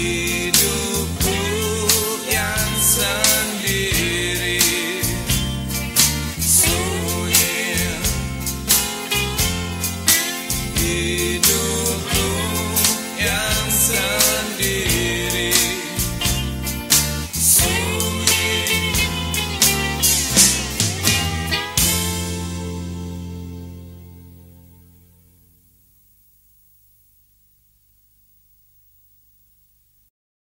hidupku yang sendiri sunyi.